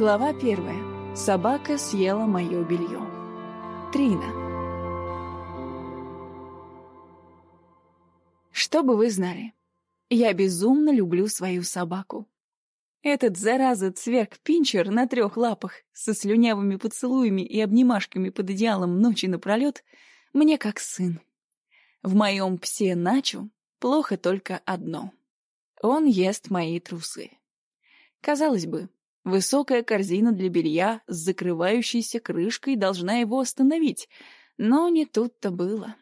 Глава первая. Собака съела мое белье. Трина. Чтобы вы знали, я безумно люблю свою собаку. Этот зараза цверк-пинчер на трех лапах со слюнявыми поцелуями и обнимашками под одеялом ночи напролет мне как сын. В моем псе Начу плохо только одно. Он ест мои трусы. Казалось бы, Высокая корзина для белья с закрывающейся крышкой должна его остановить, но не тут-то было.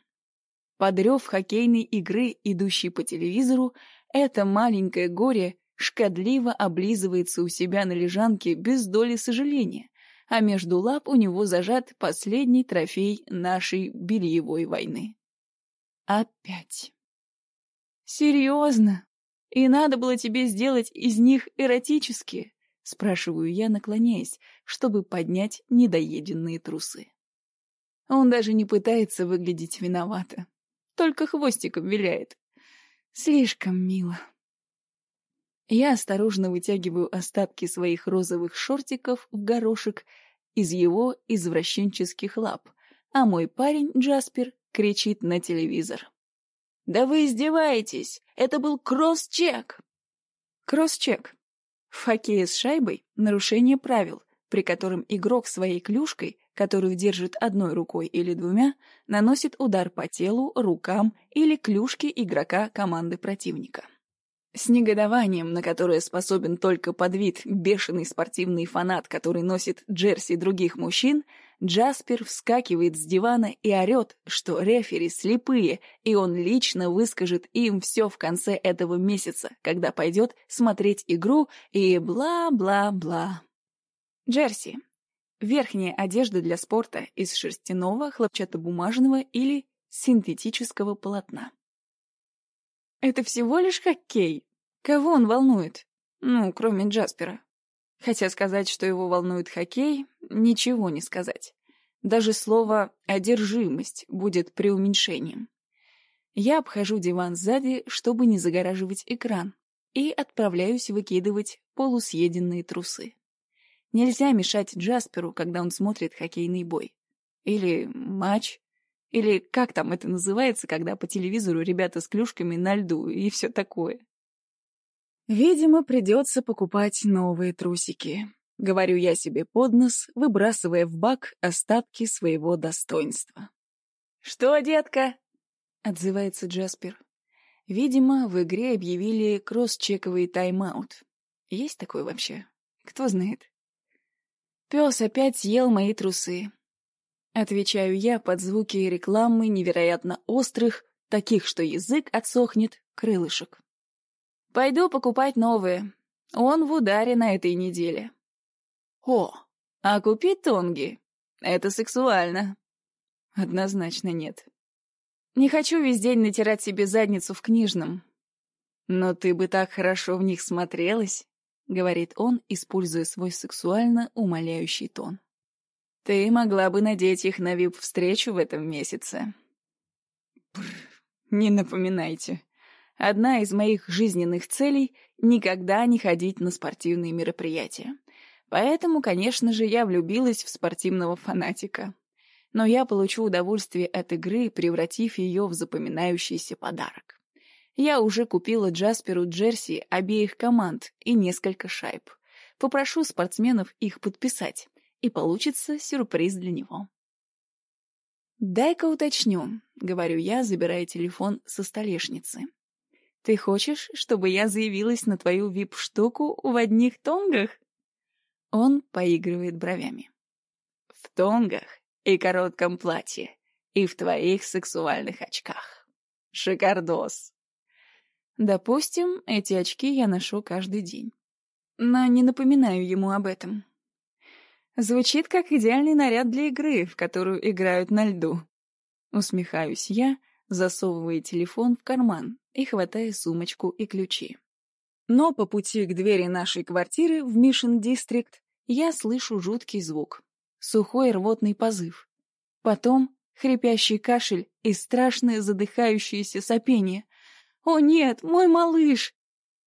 Подрев хоккейной игры, идущей по телевизору, это маленькое горе шкодливо облизывается у себя на лежанке без доли сожаления, а между лап у него зажат последний трофей нашей бельевой войны. Опять. Серьезно? И надо было тебе сделать из них эротические? Спрашиваю я, наклоняясь, чтобы поднять недоеденные трусы. Он даже не пытается выглядеть виновато. Только хвостиком виляет. Слишком мило. Я осторожно вытягиваю остатки своих розовых шортиков в горошек из его извращенческих лап, а мой парень Джаспер кричит на телевизор. «Да вы издеваетесь! Это был кросс-чек!» Кросс-чек в хоккее с шайбой нарушение правил, при котором игрок своей клюшкой, которую держит одной рукой или двумя, наносит удар по телу, рукам или клюшке игрока команды противника. С негодованием, на которое способен только подвид бешеный спортивный фанат, который носит джерси других мужчин, Джаспер вскакивает с дивана и орет, что рефери слепые, и он лично выскажет им все в конце этого месяца, когда пойдет смотреть игру и бла-бла-бла. Джерси. Верхняя одежда для спорта из шерстяного, хлопчатобумажного или синтетического полотна. Это всего лишь хоккей. Кого он волнует? Ну, кроме Джаспера. Хотя сказать, что его волнует хоккей, ничего не сказать. Даже слово «одержимость» будет преуменьшением. Я обхожу диван сзади, чтобы не загораживать экран, и отправляюсь выкидывать полусъеденные трусы. Нельзя мешать Джасперу, когда он смотрит хоккейный бой. Или матч. Или как там это называется, когда по телевизору ребята с клюшками на льду и все такое. Видимо, придется покупать новые трусики. Говорю я себе под нос, выбрасывая в бак остатки своего достоинства. «Что, детка?» — отзывается Джаспер. Видимо, в игре объявили кросс-чековый тайм-аут. Есть такой вообще? Кто знает. Пес опять съел мои трусы. Отвечаю я под звуки рекламы невероятно острых, таких, что язык отсохнет, крылышек. Пойду покупать новые. Он в ударе на этой неделе. О, а купить тонги? Это сексуально. Однозначно нет. Не хочу весь день натирать себе задницу в книжном. Но ты бы так хорошо в них смотрелась, говорит он, используя свой сексуально умоляющий тон. Ты могла бы надеть их на вип-встречу в этом месяце. Бррр, не напоминайте. Одна из моих жизненных целей — никогда не ходить на спортивные мероприятия. Поэтому, конечно же, я влюбилась в спортивного фанатика. Но я получу удовольствие от игры, превратив ее в запоминающийся подарок. Я уже купила Джасперу джерси обеих команд и несколько шайб. Попрошу спортсменов их подписать, и получится сюрприз для него. «Дай-ка уточню», — говорю я, забирая телефон со столешницы. Ты хочешь, чтобы я заявилась на твою вип-штуку в одних тонгах?» Он поигрывает бровями. «В тонгах и коротком платье, и в твоих сексуальных очках. Шикардос!» Допустим, эти очки я ношу каждый день. Но не напоминаю ему об этом. Звучит как идеальный наряд для игры, в которую играют на льду. Усмехаюсь я, засовывая телефон в карман и хватая сумочку и ключи. Но по пути к двери нашей квартиры в Мишин Дистрикт я слышу жуткий звук. Сухой рвотный позыв. Потом хрипящий кашель и страшное задыхающееся сопение. «О нет, мой малыш!»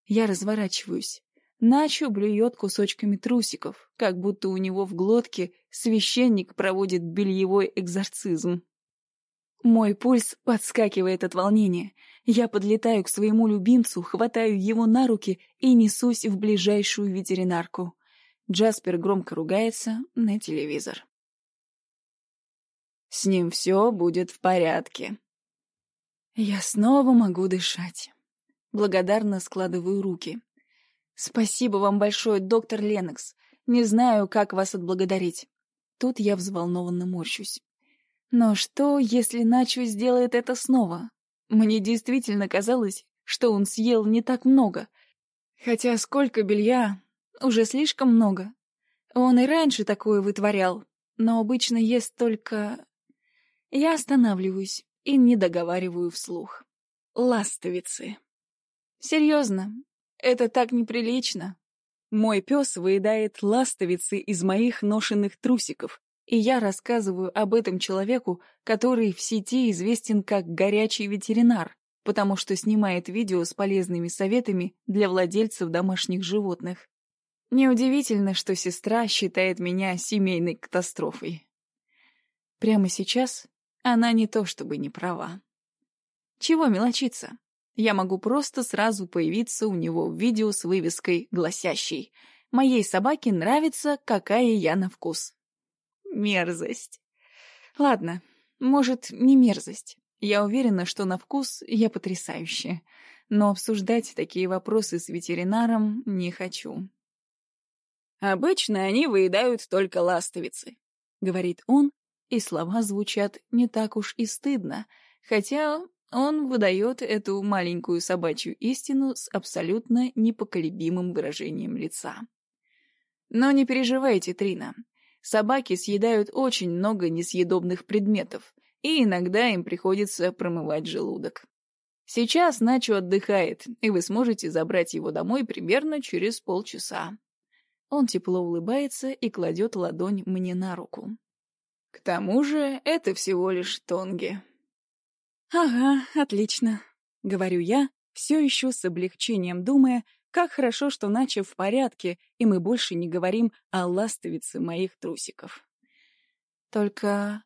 Я разворачиваюсь. Начо блюет кусочками трусиков, как будто у него в глотке священник проводит бельевой экзорцизм. Мой пульс подскакивает от волнения. Я подлетаю к своему любимцу, хватаю его на руки и несусь в ближайшую ветеринарку. Джаспер громко ругается на телевизор. С ним все будет в порядке. Я снова могу дышать. Благодарно складываю руки. Спасибо вам большое, доктор Ленокс. Не знаю, как вас отблагодарить. Тут я взволнованно морщусь. Но что, если Начо сделает это снова? Мне действительно казалось, что он съел не так много. Хотя сколько белья? Уже слишком много. Он и раньше такое вытворял, но обычно ест только... Я останавливаюсь и не договариваю вслух. Ластовицы. Серьезно, это так неприлично. Мой пес выедает ластовицы из моих ношенных трусиков, и я рассказываю об этом человеку, который в сети известен как горячий ветеринар, потому что снимает видео с полезными советами для владельцев домашних животных. Неудивительно, что сестра считает меня семейной катастрофой. Прямо сейчас она не то чтобы не права. Чего мелочиться? Я могу просто сразу появиться у него в видео с вывеской, гласящей «Моей собаке нравится, какая я на вкус». Мерзость. Ладно, может, не мерзость. Я уверена, что на вкус я потрясающая. Но обсуждать такие вопросы с ветеринаром не хочу. «Обычно они выедают только ластовицы», — говорит он, и слова звучат не так уж и стыдно, хотя он выдает эту маленькую собачью истину с абсолютно непоколебимым выражением лица. Но не переживайте, Трина. Собаки съедают очень много несъедобных предметов, и иногда им приходится промывать желудок. Сейчас Начо отдыхает, и вы сможете забрать его домой примерно через полчаса. Он тепло улыбается и кладет ладонь мне на руку. К тому же это всего лишь тонги. «Ага, отлично», — говорю я, все еще с облегчением думая, как хорошо, что Начо в порядке, и мы больше не говорим о ластовице моих трусиков. Только...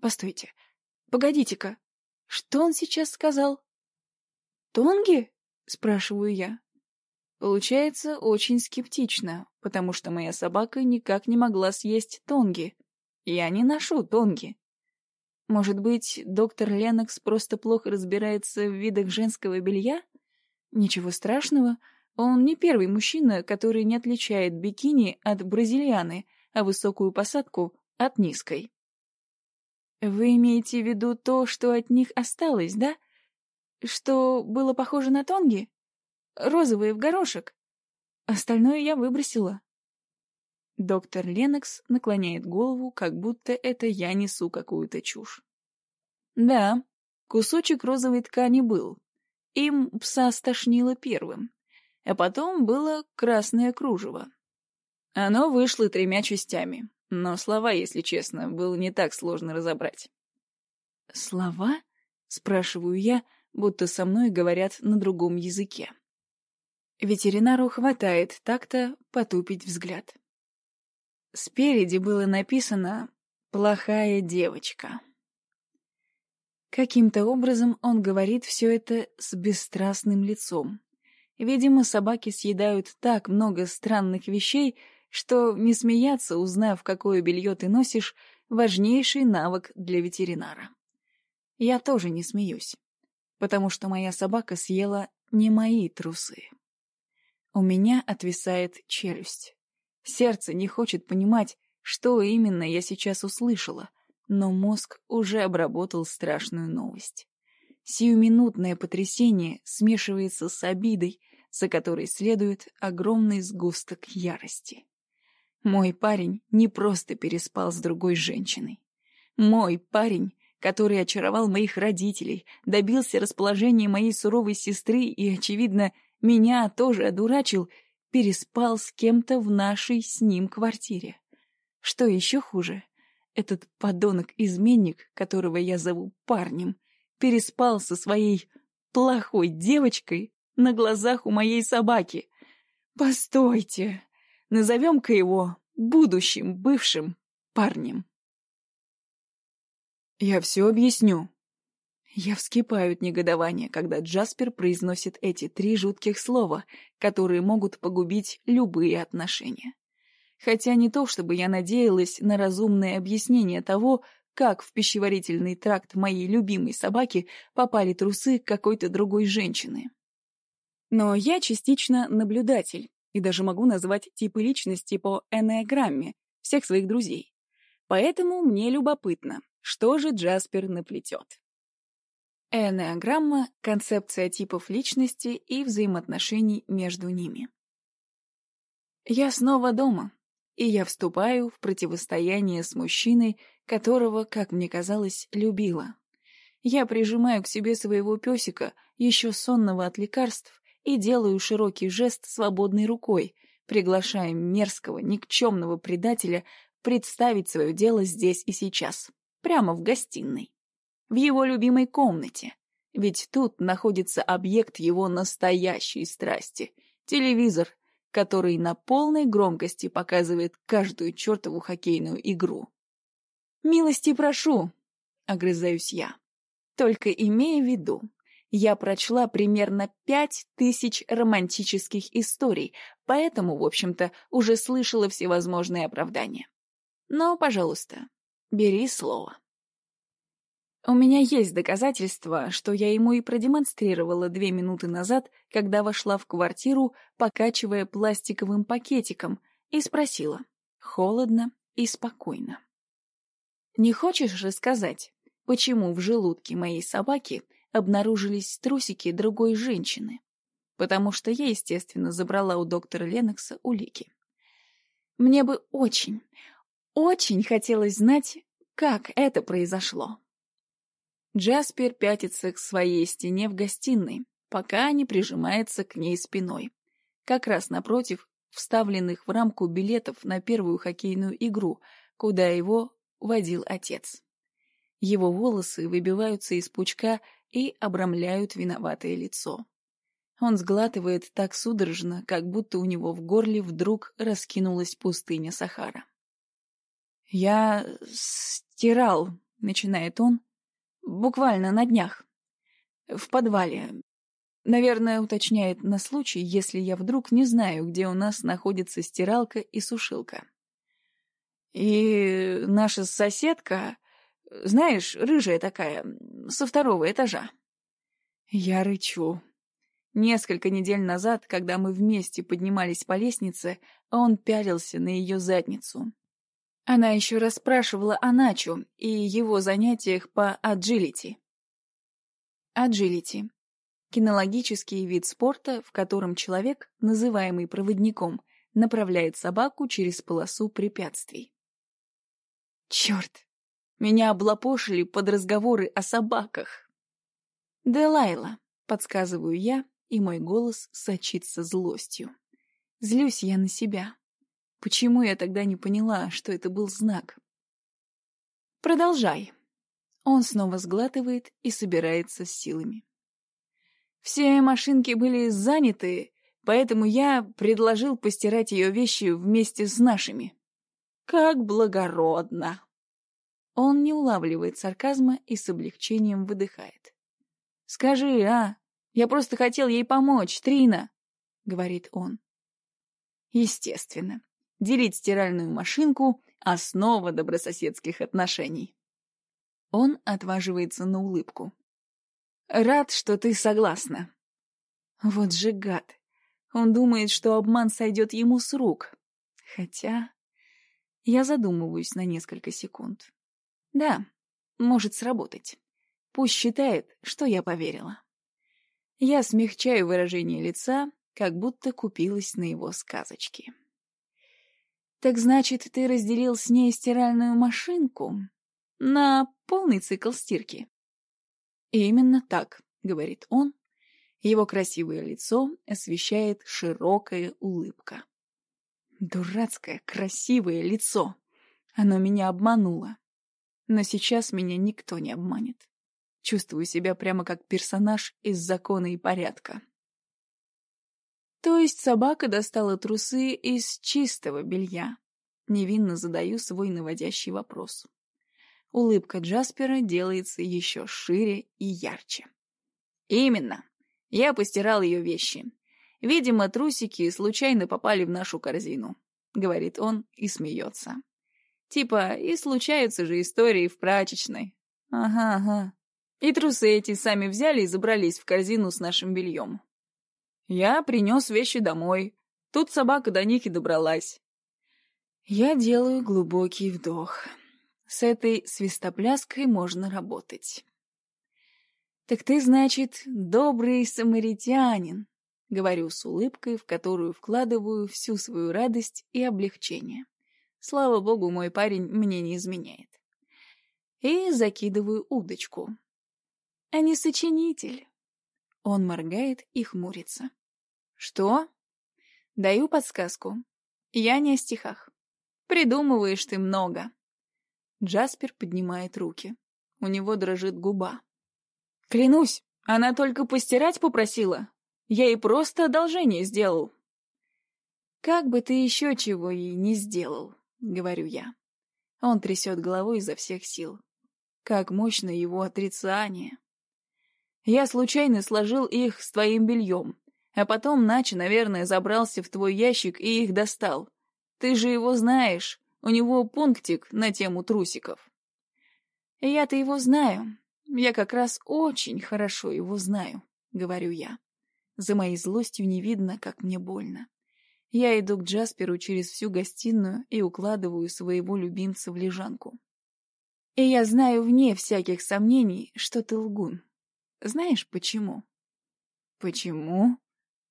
Постойте, погодите-ка, что он сейчас сказал? «Тонги?» — спрашиваю я. Получается очень скептично, потому что моя собака никак не могла съесть тонги. Я не ношу тонги. Может быть, доктор Ленокс просто плохо разбирается в видах женского белья? Ничего страшного, он не первый мужчина, который не отличает бикини от бразильяны, а высокую посадку от низкой. Вы имеете в виду то, что от них осталось, да? Что было похоже на тонги? Розовые в горошек. Остальное я выбросила. Доктор Ленокс наклоняет голову, как будто это я несу какую-то чушь. Да, кусочек розовой ткани был. Им пса стошнило первым. А потом было красное кружево. Оно вышло тремя частями, но слова, если честно, было не так сложно разобрать. «Слова?» — спрашиваю я, будто со мной говорят на другом языке. Ветеринару хватает так-то потупить взгляд. Спереди было написано «плохая девочка». Каким-то образом он говорит все это с бесстрастным лицом. Видимо, собаки съедают так много странных вещей, что не смеяться, узнав, какое белье ты носишь, важнейший навык для ветеринара. Я тоже не смеюсь, потому что моя собака съела не мои трусы. У меня отвисает челюсть. Сердце не хочет понимать, что именно я сейчас услышала, но мозг уже обработал страшную новость. Сиюминутное потрясение смешивается с обидой, за которой следует огромный сгусток ярости. Мой парень не просто переспал с другой женщиной. Мой парень, который очаровал моих родителей, добился расположения моей суровой сестры и, очевидно, меня тоже одурачил, переспал с кем-то в нашей с ним квартире. Что еще хуже, этот подонок-изменник, которого я зову парнем, переспал со своей плохой девочкой на глазах у моей собаки. Постойте, назовем-ка его будущим бывшим парнем. Я все объясню. Я вскипаю от негодования, когда Джаспер произносит эти три жутких слова, которые могут погубить любые отношения. Хотя не то, чтобы я надеялась на разумное объяснение того, как в пищеварительный тракт моей любимой собаки попали трусы какой-то другой женщины. Но я частично наблюдатель и даже могу назвать типы личности по энеограмме всех своих друзей. Поэтому мне любопытно, что же Джаспер наплетет. Энеограмма — концепция типов личности и взаимоотношений между ними. Я снова дома, и я вступаю в противостояние с мужчиной, которого, как мне казалось, любила. Я прижимаю к себе своего песика, еще сонного от лекарств, и делаю широкий жест свободной рукой, приглашая мерзкого, никчемного предателя представить свое дело здесь и сейчас, прямо в гостиной, в его любимой комнате, ведь тут находится объект его настоящей страсти — телевизор, который на полной громкости показывает каждую чертову хоккейную игру. «Милости прошу!» — огрызаюсь я. «Только имея в виду, я прочла примерно пять тысяч романтических историй, поэтому, в общем-то, уже слышала всевозможные оправдания. Но, пожалуйста, бери слово. У меня есть доказательства, что я ему и продемонстрировала две минуты назад, когда вошла в квартиру, покачивая пластиковым пакетиком, и спросила, холодно и спокойно. «Не хочешь рассказать, почему в желудке моей собаки обнаружились трусики другой женщины, потому что я, естественно, забрала у доктора Ленокса улики. Мне бы очень, очень хотелось знать, как это произошло. Джаспер пятится к своей стене в гостиной, пока не прижимается к ней спиной. Как раз напротив вставленных в рамку билетов на первую хоккейную игру, куда его водил отец. Его волосы выбиваются из пучка и обрамляют виноватое лицо. Он сглатывает так судорожно, как будто у него в горле вдруг раскинулась пустыня Сахара. «Я стирал», — начинает он, — «буквально на днях. В подвале. Наверное, уточняет на случай, если я вдруг не знаю, где у нас находится стиралка и сушилка. И наша соседка, знаешь, рыжая такая, со второго этажа. Я рычу. Несколько недель назад, когда мы вместе поднимались по лестнице, он пялился на ее задницу. Она еще расспрашивала о Начу и его занятиях по аджилити. Аджилити — кинологический вид спорта, в котором человек, называемый проводником, направляет собаку через полосу препятствий. Черт! Меня облапошили под разговоры о собаках. «Делайла», — подсказываю я, и мой голос сочится злостью. Злюсь я на себя. Почему я тогда не поняла, что это был знак? «Продолжай». Он снова сглатывает и собирается с силами. Все машинки были заняты, поэтому я предложил постирать ее вещи вместе с нашими. Как благородно! Он не улавливает сарказма и с облегчением выдыхает. «Скажи, а? Я просто хотел ей помочь, Трина!» — говорит он. Естественно, делить стиральную машинку — основа добрососедских отношений. Он отваживается на улыбку. «Рад, что ты согласна». Вот же гад. Он думает, что обман сойдет ему с рук. Хотя... Я задумываюсь на несколько секунд. Да, может сработать. Пусть считает, что я поверила. Я смягчаю выражение лица, как будто купилась на его сказочки. «Так значит, ты разделил с ней стиральную машинку на полный цикл стирки?» «Именно так», — говорит он. Его красивое лицо освещает широкая улыбка. Дурацкое красивое лицо. Оно меня обмануло. Но сейчас меня никто не обманет. Чувствую себя прямо как персонаж из закона и порядка. То есть собака достала трусы из чистого белья? Невинно задаю свой наводящий вопрос. Улыбка Джаспера делается еще шире и ярче. Именно. Я постирал ее вещи. Видимо, трусики случайно попали в нашу корзину, говорит он и смеется. Типа, и случаются же истории в прачечной. Ага, ага. И трусы эти сами взяли и забрались в корзину с нашим бельем. Я принес вещи домой. Тут собака до них и добралась. Я делаю глубокий вдох. С этой свистопляской можно работать. «Так ты, значит, добрый самаритянин», — говорю с улыбкой, в которую вкладываю всю свою радость и облегчение. Слава богу, мой парень мне не изменяет. И закидываю удочку. А не сочинитель. Он моргает и хмурится. Что? Даю подсказку. Я не о стихах. Придумываешь ты много. Джаспер поднимает руки. У него дрожит губа. Клянусь, она только постирать попросила. Я ей просто одолжение сделал. Как бы ты еще чего ей не сделал, говорю я. Он трясет головой изо всех сил. Как мощно его отрицание. Я случайно сложил их с твоим бельем, а потом Начи, наверное, забрался в твой ящик и их достал. Ты же его знаешь, у него пунктик на тему трусиков. Я-то его знаю. Я как раз очень хорошо его знаю, говорю я. За моей злостью не видно, как мне больно. Я иду к Джасперу через всю гостиную и укладываю своего любимца в лежанку. И я знаю вне всяких сомнений, что ты лгун. Знаешь почему? Почему?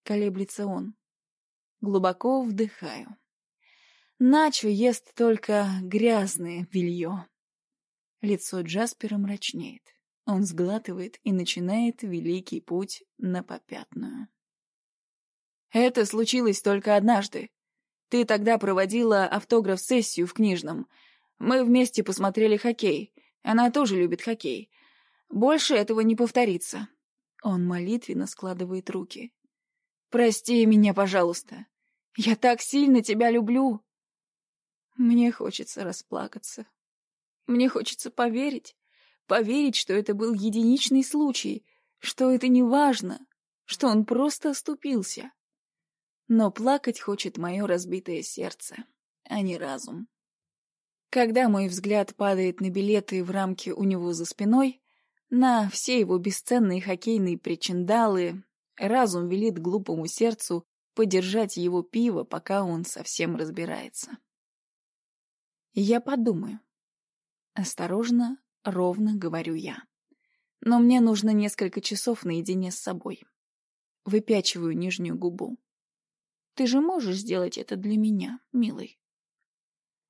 Колеблется он. Глубоко вдыхаю. Начо ест только грязное белье. Лицо Джаспера мрачнеет. Он сглатывает и начинает великий путь на попятную. Это случилось только однажды. Ты тогда проводила автограф-сессию в книжном. Мы вместе посмотрели хоккей. Она тоже любит хоккей. Больше этого не повторится. Он молитвенно складывает руки. Прости меня, пожалуйста. Я так сильно тебя люблю. Мне хочется расплакаться. Мне хочется поверить, поверить, что это был единичный случай, что это не важно, что он просто оступился. Но плакать хочет мое разбитое сердце, а не разум. Когда мой взгляд падает на билеты в рамке у него за спиной, на все его бесценные хоккейные причиндалы, разум велит глупому сердцу подержать его пиво, пока он совсем разбирается. Я подумаю. Осторожно, ровно говорю я. Но мне нужно несколько часов наедине с собой. Выпячиваю нижнюю губу. Ты же можешь сделать это для меня, милый.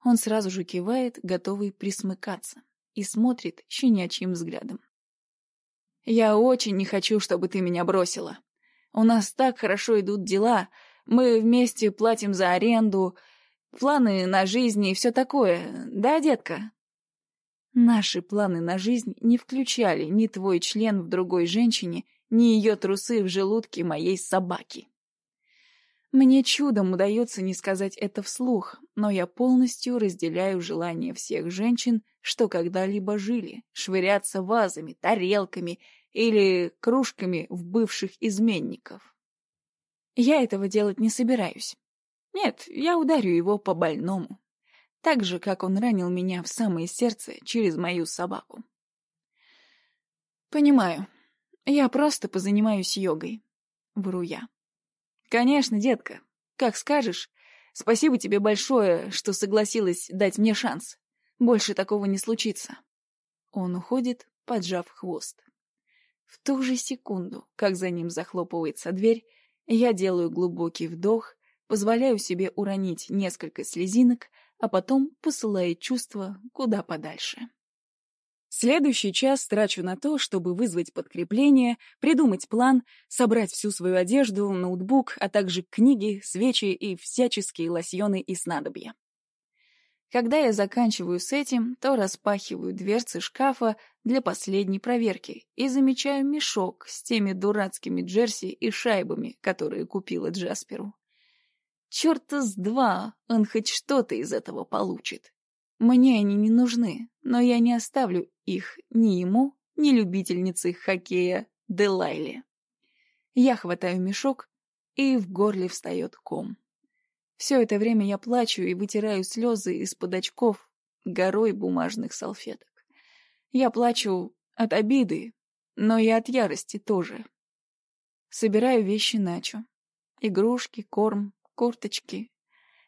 Он сразу же кивает, готовый присмыкаться, и смотрит щенячьим взглядом. «Я очень не хочу, чтобы ты меня бросила. У нас так хорошо идут дела, мы вместе платим за аренду, Планы на жизнь и все такое, да, детка?» Наши планы на жизнь не включали ни твой член в другой женщине, ни ее трусы в желудке моей собаки. Мне чудом удается не сказать это вслух, но я полностью разделяю желание всех женщин, что когда-либо жили, швыряться вазами, тарелками или кружками в бывших изменников. Я этого делать не собираюсь. Нет, я ударю его по больному. Так же, как он ранил меня в самое сердце через мою собаку. Понимаю. Я просто позанимаюсь йогой. Вру я. Конечно, детка. Как скажешь. Спасибо тебе большое, что согласилась дать мне шанс. Больше такого не случится. Он уходит, поджав хвост. В ту же секунду, как за ним захлопывается дверь, я делаю глубокий вдох позволяю себе уронить несколько слезинок, а потом посылаю чувства куда подальше. Следующий час трачу на то, чтобы вызвать подкрепление, придумать план, собрать всю свою одежду, ноутбук, а также книги, свечи и всяческие лосьоны и снадобья. Когда я заканчиваю с этим, то распахиваю дверцы шкафа для последней проверки и замечаю мешок с теми дурацкими джерси и шайбами, которые купила Джасперу. Чёрта с два, он хоть что-то из этого получит. Мне они не нужны, но я не оставлю их ни ему, ни любительнице хоккея Делайли. Я хватаю мешок, и в горле встает ком. Все это время я плачу и вытираю слезы из-под очков горой бумажных салфеток. Я плачу от обиды, но и от ярости тоже. Собираю вещи Начо. Игрушки, корм, курточки.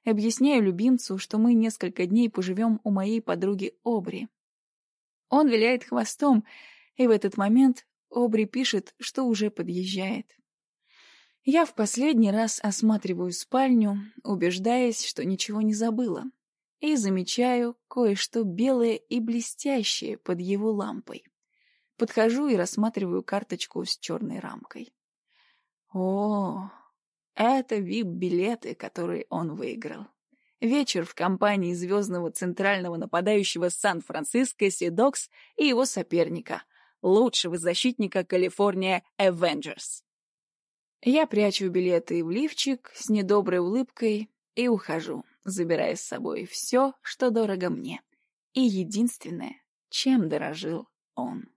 Объясняю любимцу, что мы несколько дней поживем у моей подруги Обри. Он виляет хвостом, и в этот момент Обри пишет, что уже подъезжает. Я в последний раз осматриваю спальню, убеждаясь, что ничего не забыла, и замечаю кое-что белое и блестящее под его лампой. Подхожу и рассматриваю карточку с черной рамкой. О, это вип-билеты, которые он выиграл. Вечер в компании звездного центрального нападающего Сан-Франциско Сидокс и его соперника, лучшего защитника Калифорния Avengers. Я прячу билеты в лифчик с недоброй улыбкой и ухожу, забирая с собой все, что дорого мне, и единственное, чем дорожил он.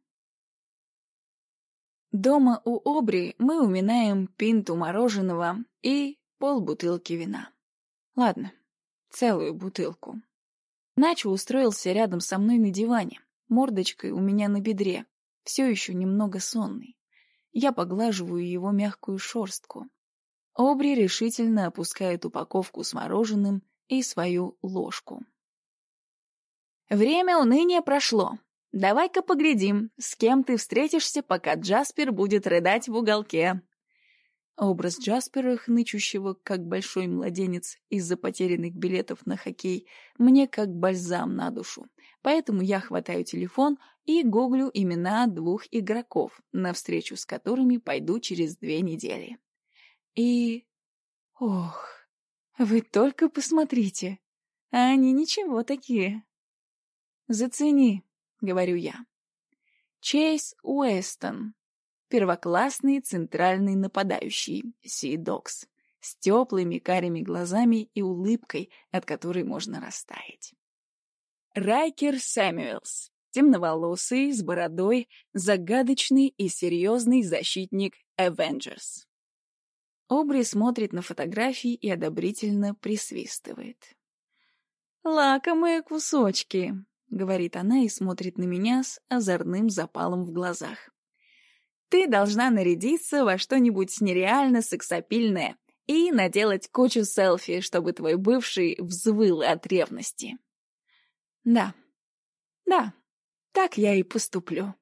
Дома у Обри мы уминаем пинту мороженого и полбутылки вина. Ладно, целую бутылку. Начо устроился рядом со мной на диване, мордочкой у меня на бедре, все еще немного сонный. Я поглаживаю его мягкую шорстку. Обри решительно опускает упаковку с мороженым и свою ложку. «Время уныния прошло. Давай-ка поглядим, с кем ты встретишься, пока Джаспер будет рыдать в уголке». Образ Джаспера, хнычущего, как большой младенец из-за потерянных билетов на хоккей, мне как бальзам на душу. Поэтому я хватаю телефон и гуглю имена двух игроков, на встречу с которыми пойду через две недели. И... Ох, вы только посмотрите. Они ничего такие. Зацени, говорю я. Чейз Уэстон. Первоклассный центральный нападающий, Си Докс, с теплыми карими глазами и улыбкой, от которой можно растаять. Райкер Сэмюэлс. Темноволосый, с бородой, загадочный и серьезный защитник Avengers. Обри смотрит на фотографии и одобрительно присвистывает. «Лакомые кусочки», — говорит она и смотрит на меня с озорным запалом в глазах. «Ты должна нарядиться во что-нибудь нереально сексапильное и наделать кучу селфи, чтобы твой бывший взвыл от ревности». Да, да, так я и поступлю.